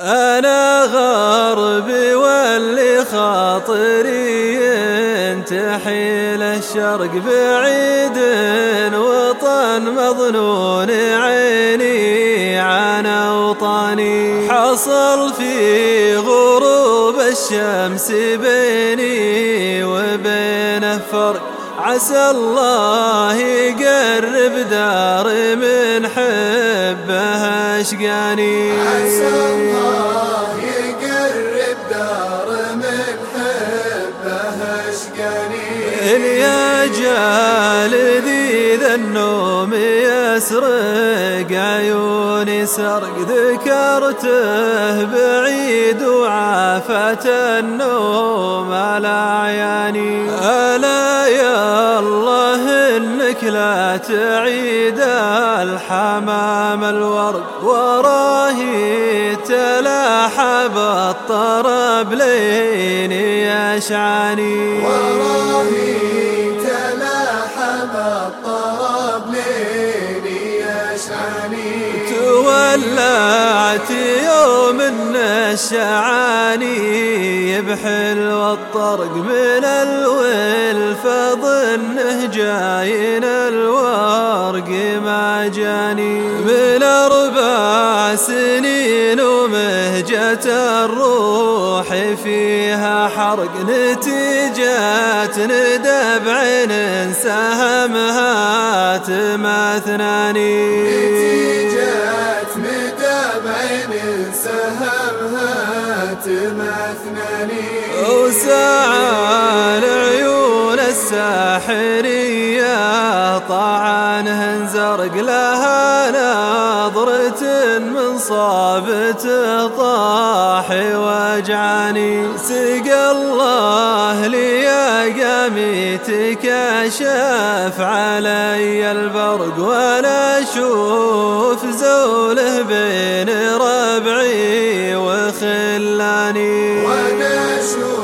أنا غربي واللي خاطري ينتحي الشرق بعيد وطن مظنون عيني عن أوطاني حصل في غروب الشمس بيني وبينه فرق. عسى الله يقرب دار من حبه اشقاني عسى يا جال ذي ذا النوم يسرق عيوني سرق ذكرته بعيد وعافت النوم على عياني. ألا يا الله إنك لا تعيد الحمام الورق وراه تلاحب الطرب لين يشعاني. تولعت يوم الشعاني يبحل والطرق من الولف ظنه جاين الورق ما جاني. سنين ومهجة الروح فيها حرق نتيجة ندب عين سهمها تماثناني ندب عين سهمها تماثناني وسعى العيون الساحرية طعنه زرق لها نظرة من صابته طاح وجعاني سقى الله لي قامي تكشف علي البرق وأنا أشوف زوله بين ربعي وخلاني. وأنا أشوف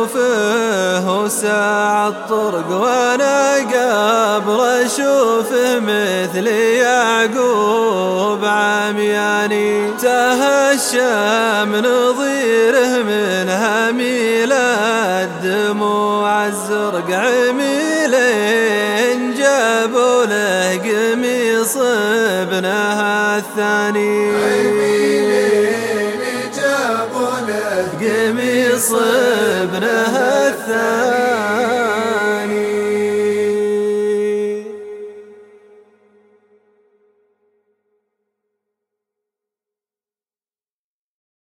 أشوفه وساع الطرق وأنا قبر اشوفه مثل يعقوب عمياني. تهشم نظيره من هميل الدموع الزرق عميلين جابوا له قميص ابنها الثاني. عميلين جابوا له قميص ابنها الثاني.